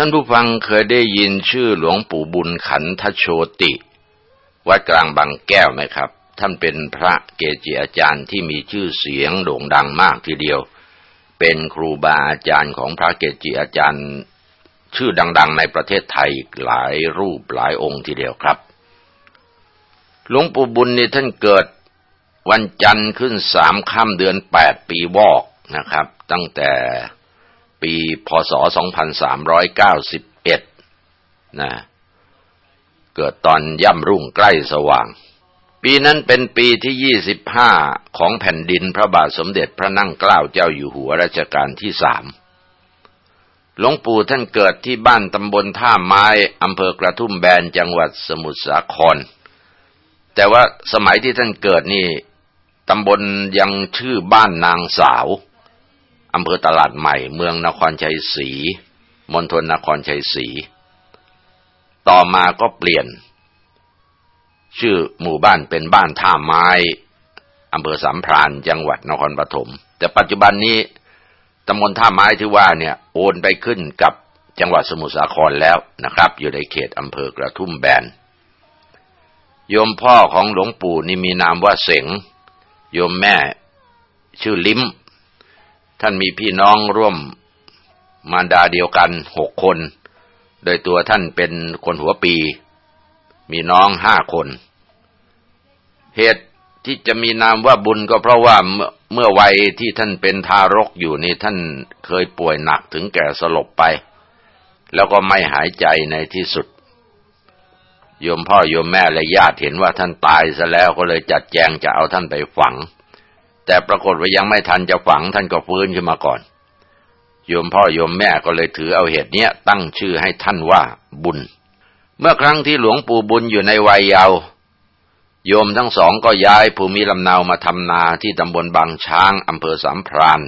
ท่านผู้ฟังเคยได้ยินชื่อหลวงปู่บุญขันทโชติ วัดกลางบางแก้วไหมครับ ท่านเป็นพระเกจิอาจารย์ที่มีชื่อเสียงโด่งดังมากทีเดียว เป็นครูบาอาจารย์ของพระเกจิอาจารย์ ชื่อดัง ๆ ในประเทศไทยหลายรูปหลายองค์ทีเดียวครับ หลวงปู่บุญนี่ท่านเกิดวันจันทร์ขึ้นสามค่ำเดือนแปดปีวอกนะครับ ตั้งแต่ ปีพศ 2391 นะ เกิดตอนย่ำรุ่งใกล้สว่าง ปีนั้นเป็นปีที่ 25 ของแผ่นดินพระบาทสมเด็จพระนั่งเกล้าเจ้าอยู่หัวรัชกาลที่สามหลวงปู่ท่านเกิดที่บ้านตำบลท่าไม้อำเภอกระทุ่มแบนจังหวัดสมุทรสาคร แต่ว่าสมัยที่ท่านเกิดนี่ตำบลยังชื่อบ้านนางสาว อำเภอตลาดใหม่ เมืองนครชัยศรีมณฑลนครชัยศรี ต่อมาก็เปลี่ยน ชื่อหมู่บ้านเป็นบ้านท่าไม้อำเภอสามพรานจังหวัดนครปฐม แต่ปัจจุบันนี้ตำบลท่าไม้ที่ว่าเนี่ยโอนไปขึ้นกับจังหวัดสมุทรสาครแล้วนะครับ อยู่ในเขตอำเภอกระทุ่มแบน โยมพ่อของหลวงปู่นี่มีนามว่าเสงโยมแม่ชื่อลิ้ม ท่านมีพี่น้องร่วมมารดาเดียวกันหกคน โดยตัวท่านเป็นคนหัวปี มีน้องห้าคน เหตุที่จะมีนามว่าบุญก็เพราะว่าเมื่อวัยที่ท่านเป็นทารกอยู่นี่ท่านเคยป่วยหนักถึงแก่สลบไป แล้วก็ไม่หายใจในที่สุด โยมพ่อโยมแม่และญาติเห็นว่าท่านตายซะแล้วก็เลยจัดแจงจะเอาท่านไปฝัง แต่ปรากฏว่ายังไม่ทันจะฝังท่านก็ฟื้นขึ้นมาก่อน โยมพ่อโยมแม่ก็เลยถือเอาเหตุเนี้ยตั้งชื่อให้ท่านว่าบุญ เมื่อครั้งที่หลวงปู่บุญอยู่ในวัยเยาว์โยมทั้งสองก็ย้ายภูมิลำเนามาทำนาที่ตำบลบางช้างอำเภอสามพราน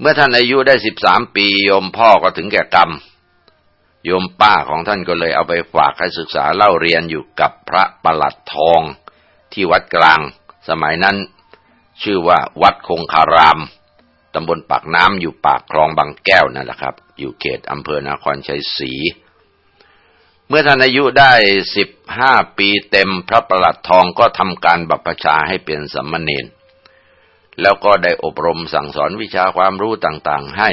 เมื่อท่านอายุได้สิบสามปี โยมพ่อก็ถึงแก่กรรม โยมป้าของท่านก็เลยเอาไปฝากให้ศึกษาเล่าเรียนอยู่กับพระประหลัดทองที่วัดกลาง สมัยนั้น ชื่อว่าวัดคงคารามตำบลปากน้ำอยู่ปากคลองบางแก้วนั่นแหละครับ อยู่เขตอำเภอนครชัยศรีเมื่อท่านอายุได้สิบห้าปีเต็มพระประหลัดทองก็ทำการบัพชาให้เป็นสัมมเนนแล้วก็ได้อบรมสั่งสอนวิชาความรู้ต่างๆให้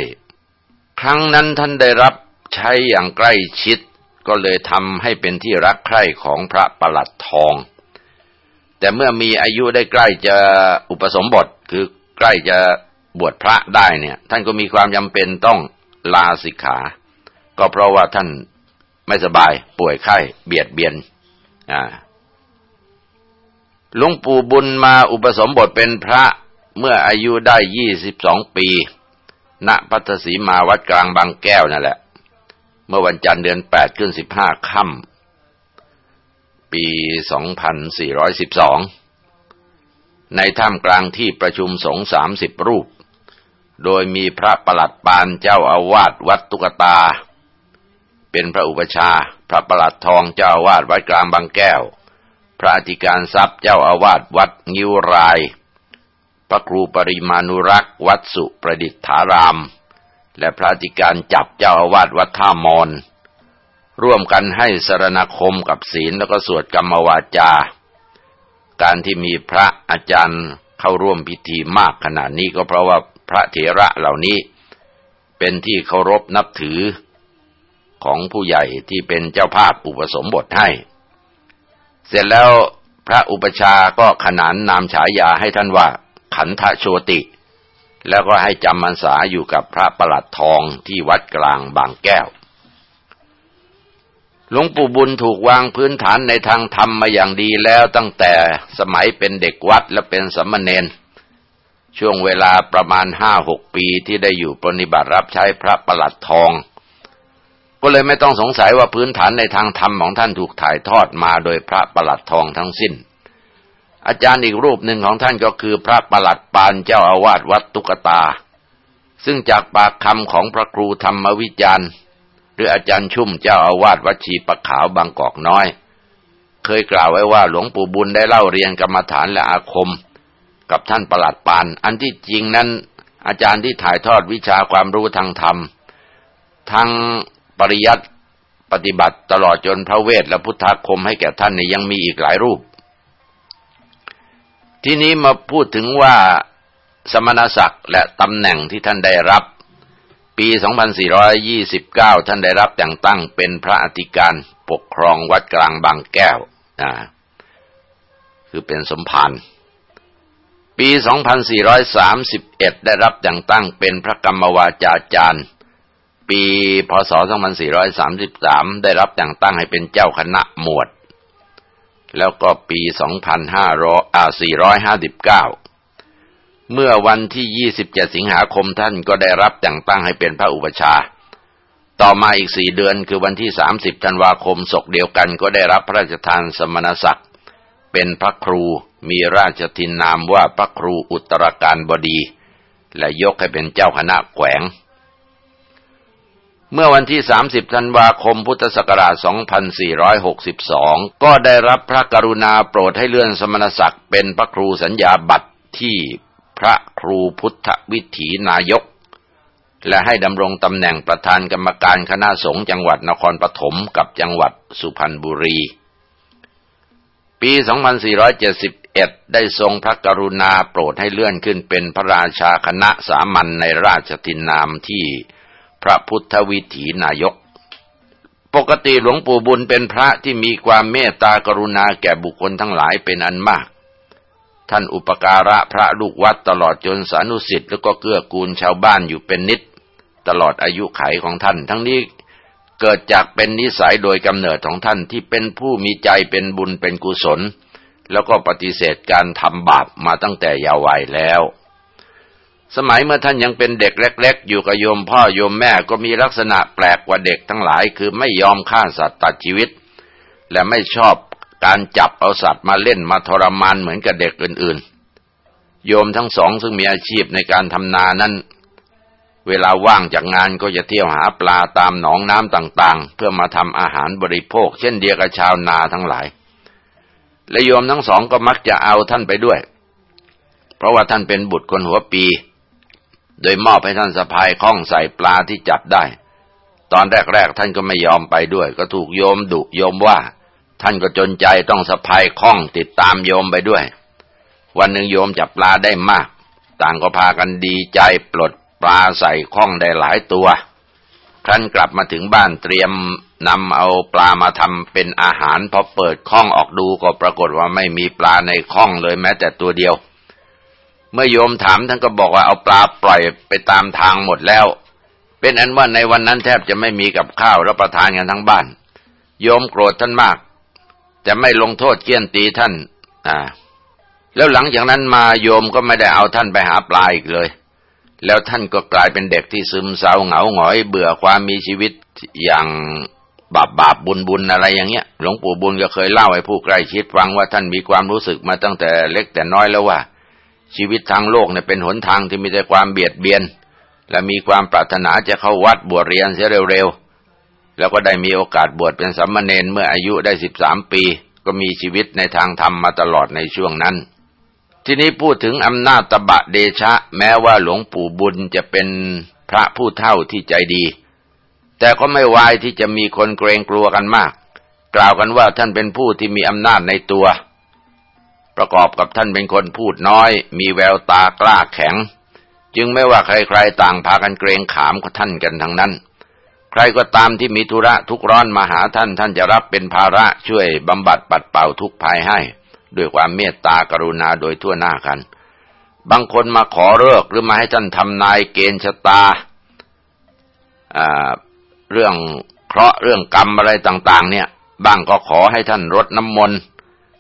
ครั้งนั้นท่านได้รับใช้อย่างใกล้ชิด ก็เลยทำให้เป็นที่รักใคร่ของพระประหลัดทอง แต่เมื่อมีอายุได้ใกล้จะอุปสมบทคือใกล้จะบวชพระได้เนี่ย ท่านก็มีความจำเป็นต้องลาสิกขา ก็เพราะว่าท่านไม่สบายป่วยไข้เบียดเบียนอ่าหลวงปู่บุญมาอุปสมบทเป็นพระเมื่ออายุได้ยี่สิบสองปี ณพัทสีมาวัดกลางบางแก้วนั่นแหละ เมื่อวันจันทร์เดือนแปดขึ้นสิบห้าค่ำ ปี 2412 ในถ้ำกลางที่ประชุมสงฆ์สามสิบรูป โดยมีพระประหลัดปานเจ้าอาวาสวัดตุกตา เป็นพระอุปชา พระประหลัดทองเจ้าอาวาสวัดกลางบางแก้ว พระอธิการทรัพย์เจ้าอาวาสวัดงิ้วราย พระครูปริมาณุรักษ์วัดสุประดิษฐาราม และพระอธิการจับเจ้าอาวาสวัดท่ามอน ร่วมกันให้สรณคมกับศีลแล้วก็สวดกรรมวาจา การที่มีพระอาจารย์เข้าร่วมพิธีมากขนาดนี้ก็เพราะว่าพระเถระเหล่านี้เป็นที่เคารพนับถือของผู้ใหญ่ที่เป็นเจ้าภาพอุปสมบทให้ เสร็จแล้วพระอุปชาก็ขนานนามฉายาให้ท่านว่า ขันธโชติ แล้วก็ให้จำมันษาอยู่กับพระประหลัดทองที่วัดกลางบางแก้ว หลวงปู่บุญถูกวางพื้นฐานในทางธรรมมาอย่างดีแล้วตั้งแต่สมัยเป็นเด็กวัดและเป็นสมณเณรช่วงเวลาประมาณห้าหกปีที่ได้อยู่ปฏิบัติรับใช้พระประหลัดทอง ก็เลยไม่ต้องสงสัยว่าพื้นฐานในทางธรรมของท่านถูกถ่ายทอดมาโดยพระประหลัดทองทั้งสิ้น อาจารย์อีกรูปหนึ่งของท่านก็คือพระประหลัดปานเจ้าอาวาสวัดตุกตา ซึ่งจากปากคำของพระครูธรรมวิจารณ์ หรืออาจารย์ชุ่มเจ้าอาวาสวัดชีปะขาวบางกอกน้อย เคยกล่าวไว้ว่าหลวงปู่บุญได้เล่าเรียนกรรมฐานและอาคม กับท่านประหลัดปาน อันที่จริงนั้น อาจารย์ที่ถ่ายทอดวิชาความรู้ทางธรรมทั้งปริยัติปฏิบัติตลอดจนพระเวทและพุทธคมให้แก่ท่านนี่ยังมีอีกหลายรูป ที่นี้มาพูดถึงว่าสมณศักดิ์และตำแหน่งที่ท่านได้รับ ปี 2429 ท่านได้รับแต่งตั้งเป็นพระอธิการปกครองวัดกลางบางแก้วนะคือเป็นสมภารปี 2431 ได้รับแต่งตั้งเป็นพระกรรมวาจาจารย์ ปีพศ 2433 ได้รับแต่งตั้งให้เป็นเจ้าคณะหมวด แล้วก็ปี 2559 เมื่อวันที่ 27 สิงหาคมท่านก็ได้รับแต่งตั้งให้เป็นพระอุปชา ต่อมาอีกสี่เดือนคือวันที่ 30 ธันวาคมศกเดียวกันก็ได้รับพระราชทานสมณศักดิ์ เป็นพระครูมีราชทินนามว่าพระครูอุตรการบดี และยกให้เป็นเจ้าคณะแขวง เมื่อวันที่ 30 ธันวาคมพุทธศักราช 2462 ก็ได้รับพระกรุณาโปรดให้เลื่อนสมณศักดิ์เป็นพระครูสัญญาบัตรที่ พระครูพุทธวิถีนายก และให้ดำรงตำแหน่งประธานกรรมการคณะสงฆ์จังหวัดนครปฐมกับจังหวัดสุพรรณบุรี ปี 2470 11ได้ทรงพระกรุณาโปรดให้เลื่อนขึ้นเป็นพระราชาคณะสามัญในราชทินนามที่พระพุทธวิถีนายกปกติหลวงปู่บุญเป็นพระที่มีความเมตตากรุณาแก่บุคคลทั้งหลายเป็นอันมาก ท่านอุปการะพระลูกวัดตลอดจนสานุสิทธิ์แล้วก็เกื้อกูลชาวบ้านอยู่เป็นนิด ตลอดอายุไขของท่าน ทั้งนี้เกิดจากเป็นนิสัยโดยกำเนิดของท่านที่เป็นผู้มีใจเป็นบุญเป็นกุศล แล้วก็ปฏิเสธการทำบาปมาตั้งแต่ยาววัยแล้ว สมัยเมื่อท่านยังเป็นเด็กเล็ก ๆ อยู่กับโยมพ่อโยมแม่ก็มีลักษณะแปลกกว่าเด็กทั้งหลายคือไม่ยอมฆ่าสัตว์ตัดชีวิต และไม่ชอบ การจับเอาสัตว์มาเล่นมาทรมานเหมือนกับเด็กอื่นๆ โยมทั้งสองซึ่งมีอาชีพในการทำนานั้น เวลาว่างจากงานก็จะเที่ยวหาปลาตามหนองน้ำต่างๆ เพื่อมาทำอาหารบริโภค เช่นเดียวกับชาวนาทั้งหลาย และโยมทั้งสองก็มักจะเอาท่านไปด้วย เพราะว่าท่านเป็นบุตรคนหัวปี โดยมอบให้ท่านสะพายข้องใส่ปลาที่จับได้ ตอนแรกๆท่านก็ไม่ยอมไปด้วย ก็ถูกโยมดุโยมว่า ท่านก็จนใจต้องสะพายข้องติดตามโยมไปด้วย วันหนึ่งโยมจับปลาได้มาก ต่างก็พากันดีใจปลดปลาใส่ข้องได้หลายตัวท่านกลับมาถึงบ้านเตรียมนำเอาปลามาทำเป็นอาหารพอเปิดข้องออกดูก็ปรากฏว่าไม่มีปลาในข้องเลยแม้แต่ตัวเดียว เมื่อโยมถามท่านก็บอกว่าเอาปลาปล่อยไปตามทางหมดแล้ว เป็นอันว่าในวันนั้นแทบจะไม่มีกับข้าวรับประทานกันทั้งบ้าน โยมโกรธท่านมาก จะไม่ลงโทษเกี้ยนตีท่าน อ่า แล้วหลังจากนั้นมาโยมก็ไม่ได้เอาท่านไปหาปลาอีกเลย แล้วท่านก็กลายเป็นเด็กที่ซึมเศร้าเหงาหงอย เบื่อความมีชีวิตอย่างบาปบาปบุญบุญอะไรอย่างเงี้ย หลวงปู่บุญก็เคยเล่าให้ผู้ใกล้ชิดฟังว่าท่านมีความรู้สึกมาตั้งแต่เล็กแต่น้อยแล้วว่า ชีวิตทางโลกเนี่ยเป็นหนทางที่มีแต่ความเบียดเบียน และมีความปรารถนาจะเข้าวัดบวชเรียนเสียเร็วๆ แล้วก็ได้มีโอกาสบวชเป็นสามเณรเมื่ออายุได้สิบสามปี ก็มีชีวิตในทางธรรมมาตลอดในช่วงนั้น ทีนี้พูดถึงอำนาจตบะเดชะ แม้ว่าหลวงปู่บุญจะเป็นพระผู้เท่าที่ใจดี แต่ก็ไม่วายที่จะมีคนเกรงกลัวกันมาก กล่าวกันว่าท่านเป็นผู้ที่มีอำนาจในตัว ประกอบกับท่านเป็นคนพูดน้อย มีแววตากล้าแข็ง จึงไม่ว่าใครๆต่างพากันเกรงขามท่านกันทั้งนั้น ใครก็ตามที่มีธุระทุกร้อนมาหาท่าน ท่านจะรับเป็นภาระช่วยบำบัดปัดเป่าทุกภัยให้ ด้วยความเมตตากรุณาโดยทั่วหน้ากัน บางคนมาขอเลิกหรือมาให้ท่านทำนายเกณฑ์ชะตาเรื่องเคราะห์เรื่องกรรมอะไรต่าง ๆ เนี่ยบางก็ขอให้ท่านรดน้ำมนต์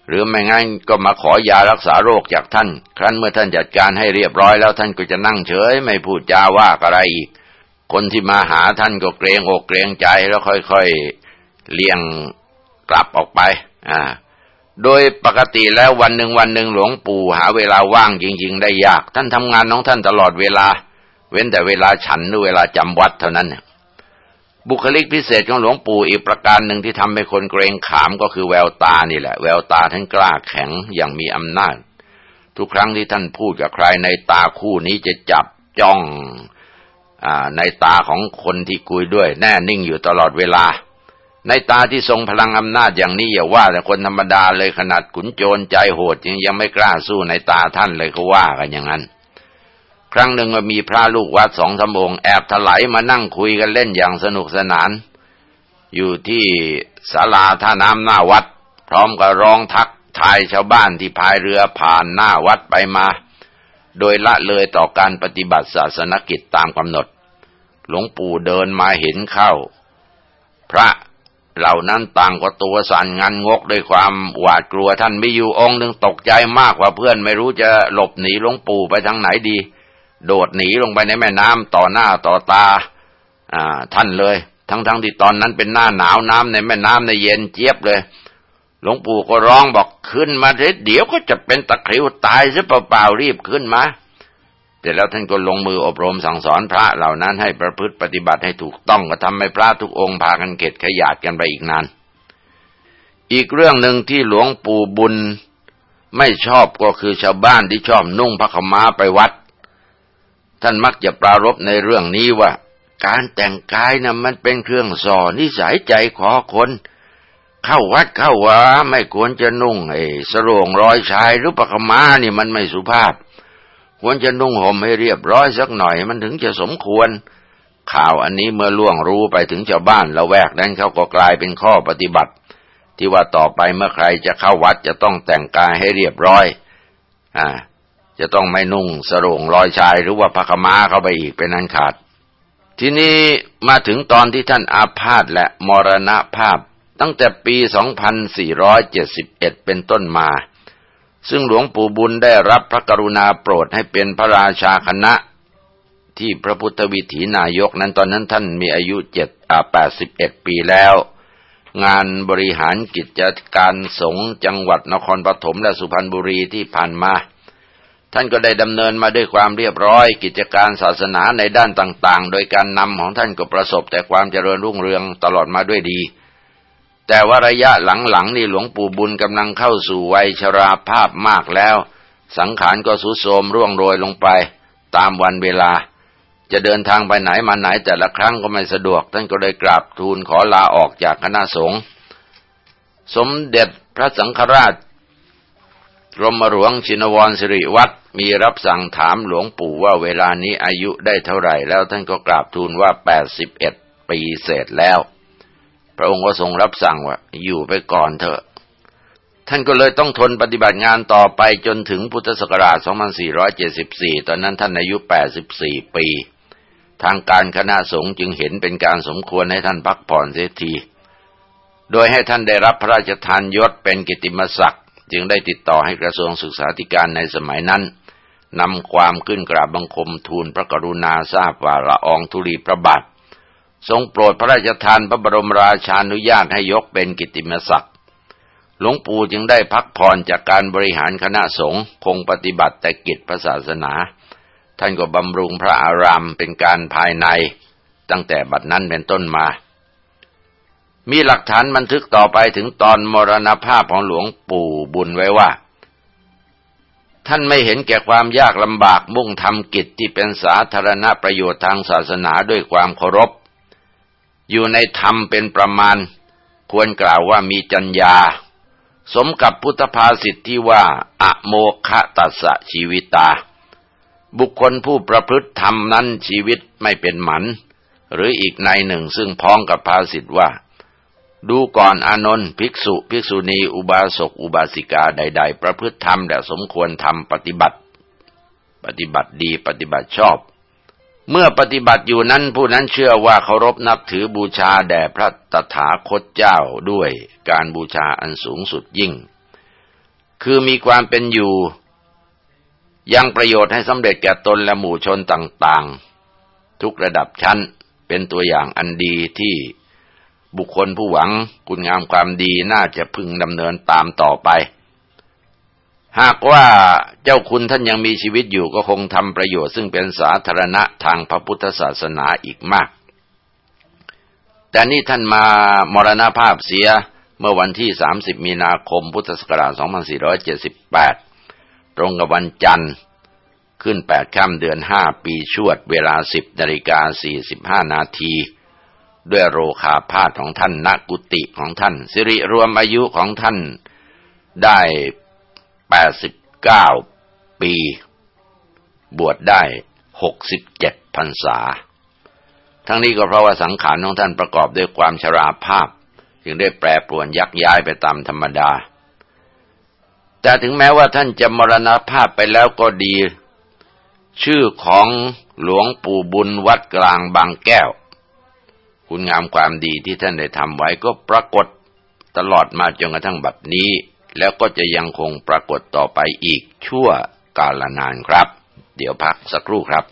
หรือไม่งั้นก็มาขอยารักษาโรคจากท่าน ครั้นเมื่อท่านจัดการให้เรียบร้อยแล้วท่านก็จะนั่งเฉย ไม่พูดจาว่าอะไรอีก คนที่มาหาท่านก็เกรงอกเกรงใจแล้วค่อยๆเลี่ยงกลับออกไป อ่า โดยปกติแล้ววันหนึ่งวันหนึ่งหลวงปู่หาเวลาว่างจริง ๆ ได้ยาก ท่านทำงานของท่านตลอดเวลา เว้นแต่เวลาฉันหรือเวลาจำวัดเท่านั้นเนี่ยบุคลิกพิเศษของหลวงปู่อีกประการหนึ่งที่ทำให้คนเกรงขามก็คือแววตานี่แหละ แววตาท่านกล้าแข็งอย่างมีอำนาจ ทุกครั้งที่ท่านพูดกับใครในตาคู่นี้จะจับจ้อง ในตาของคนที่คุยด้วย แน่นิ่งอยู่ตลอดเวลา ในตาที่ทรงพลังอำนาจอย่างนี้อย่าว่า แต่คนธรรมดาเลยขนาดขุนโจรใจโหดยังยังไม่กล้าสู้ในตาท่านเลยเขาว่ากันอย่างนั้น ครั้งหนึ่งมีพระลูกวัดสองสมองแอบถลายมานั่งคุยกันเล่นอย่างสนุกสนาน อยู่ที่ศาลาท่าน้ำหน้าวัด พร้อมกับร้องทักทายชาวบ้านที่พายเรือผ่านหน้าวัดไปมา โดยละเลยต่อการปฏิบัติศาสนกิจตามกำหนด หลวงปู่เดินมาเห็นเข้า พระเหล่านั้นต่างก็ตัวสั่นงันงกด้วยความหวาดกลัวท่านไมีอยู่องค์หนึ่งตกใจมากกว่าเพื่อนไม่รู้จะหลบหนีหลวงปู่ไปทางไหนดี โดดหนีลงไปในแม่น้ำต่อหน้าต่อตาอท่านเลย ทั้งๆทที่ตอนนั้นเป็นหน้าหนาวน้ำในแม่น้ำในเย็นเจี๊ยบเลย ลวงปู่ก็ร้องบอกขึ้นมาเดี๋ยวก็จะเป็นตะคริวตายซะเปล่าๆรีบขึ้นมาแต่แล้วท่านก็ลงมืออบรมสั่งสอนพระเหล่านั้นให้ประพฤติปฏิบัติให้ถูกต้องก็ทำให้พระทุกองค์พากันเก็ดขยาดกันไปอีกนาน อีกเรื่องหนึ่งที่หลวงปู่บุญไม่ชอบก็คือชาวบ้านที่ชอบนุ่งพระขม้าไปวัด ท่านมักจะปรารบในเรื่องนี้ว่า การแต่งกายนะ่ะมันเป็นเครื่องสอนนิสัยใจขอคน เข้าวัดเข้าวาไม่ควรจะนุ่งไอ้สรวงรอยชายหรือปะขม้านี่มันไม่สุภาพ ควรจะนุ่งห่มให้เรียบร้อยสักหน่อยมันถึงจะสมควร ข่าวอันนี้เมื่อล่วงรู้ไปถึงชาวบ้านละแวกนั้นเขาก็กลายเป็นข้อปฏิบัติ ที่ว่าต่อไปเมื่อใครจะเข้าวัดจะต้องแต่งกายให้เรียบร้อย อ่า จะต้องไม่นุ่งสรงรอยชายหรือว่าพระขม้าเข้าไปอีกเป็นอันขาดทีนี้มาถึงตอนที่ท่านอาพาธและมรณภาพ ตั้งแต่ปี 2471 เป็นต้นมา ซึ่งหลวงปู่บุญได้รับพระกรุณาโปรดให้เป็นพระราชาคณะ ที่พระพุทธวิถีนายกนั้นตอนนั้นท่านมีอายุเจ็ดอาแปดสิบเอ็ดปีแล้ว งานบริหารกิจการสงฆ์จังหวัดนครปฐมและสุพรรณบุรีที่ผ่านมา ท่านก็ได้ดำเนินมาด้วยความเรียบร้อย กิจการศาสนาในด้านต่างๆ โดยการนำของท่านก็ประสบแต่ความเจริญรุ่งเรืองตลอดมาด้วยดี แต่ว่าระยะหลังๆนี่หลวงปู่บุญกำลังเข้าสู่วัยชราภาพมากแล้ว สังขารก็สุดโทมร่วงโรยลงไป ตามวันเวลา จะเดินทางไปไหนมาไหนแต่ละครั้งก็ไม่สะดวก ท่านก็เลยกราบทูลขอลาออกจากคณะสงฆ์สมเด็จพระสังฆราชกรมหลวงชินวรสิริวัตรมีรับสั่งถามหลวงปู่ว่าเวลานี้อายุได้เท่าไหร่แล้วท่านก็กราบทูลว่าแปดสิบเอ็ดปีเศษแล้ว พระองค์ก็ทรงรับสั่งว่าอยู่ไปก่อนเถอะ ท่านก็เลยต้องทนปฏิบัติงานต่อไปจนถึงพุทธศักราช 2474 ตอนนั้นท่านอายุ 84 ปี ทางการคณะสงฆ์จึงเห็นเป็นการสมควรให้ท่านพักผ่อนเสียที โดยให้ท่านได้รับพระราชทานยศเป็นกิติมศักดิ์จึงได้ติดต่อให้กระทรวงศึกษาธิการในสมัยนั้นนำความขึ้นกราบบังคมทูลพระกรุณาทราบว่าละอองธุลีพระบาท ทรงโปรดพระราชทานพระบรมราชานุญาตให้ยกเป็นกิติมศักดิ์ หลวงปู่จึงได้พักผ่อนจากการบริหารคณะสงฆ์คงปฏิบัติแต่กิจพระศาสนา ท่านก็บำรุงพระอารามเป็นการภายใน ตั้งแต่บัดนั้นเป็นต้นมา มีหลักฐานบันทึกต่อไปถึงตอนมรณภาพของหลวงปู่บุญไว้ว่าท่านไม่เห็นแก่ความยากลำบากมุ่งทำกิจที่เป็นสาธารณประโยชน์ทางศาสนาด้วยความเคารพ อยู่ในธรรมเป็นประมาณ ควรกล่าวว่ามีจัญญา สมกับพุทธภาษิตที่ว่าอะโมคะตัสะชีวิตา บุคคลผู้ประพฤติธรรมนั้นชีวิตไม่เป็นหมัน หรืออีกในหนึ่งซึ่งพ้องกับภาษิตว่า ดูก่อนอนนท์ภิกษุ ภิกษุณี อุบาสก อุบาสิกาใด ๆ ประพฤติธรรมและสมควรทำปฏิบัติ ปฏิบัติดีปฏิบัติชอบ เมื่อปฏิบัติอยู่นั้นผู้นั้นเชื่อว่าเคารพนับถือบูชาแด่พระตถาคตเจ้าด้วยการบูชาอันสูงสุดยิ่ง คือมีความเป็นอยู่ ยังประโยชน์ให้สำเร็จแก่ตนและหมู่ชนต่างๆ ทุกระดับชั้นเป็นตัวอย่างอันดีที่บุคคลผู้หวังคุณงามความดีน่าจะพึงดำเนินตามต่อไป หากว่าเจ้าคุณท่านยังมีชีวิตอยู่ก็คงทำประโยชน์ซึ่งเป็นสาธารณะทางพระพุทธศาสนาอีกมาก แต่นี่ท่านมามรณภาพเสียเมื่อวันที่ 30 มีนาคม พุทธศักราช 2478 ตรงกับวันจันทร์ ขึ้นแปดค่ำเดือนห้าปีชวด เวลาสิบนาฬิกาสี่สิบห้านาที ด้วยโรคาพาธของท่านณกุติของท่าน สิริรวมอายุของท่านได้ แปดสิบเก้าปี บวชได้หกสิบเจ็ดพรรษา ทั้งนี้ก็เพราะว่าสังขารของท่านประกอบด้วยความชราภาพ จึงได้แปรปรวนยักย้ายไปตามธรรมดา แต่ถึงแม้ว่าท่านจะมรณภาพไปแล้วก็ดี ชื่อของหลวงปู่บุญวัดกลางบางแก้ว คุณงามความดีที่ท่านได้ทำไว้ก็ปรากฏตลอดมาจนกระทั่งบัดนี้ แล้วก็จะยังคงปรากฏต่อไปอีกชั่วกาลนานครับ เดี๋ยวพักสักครู่ครับ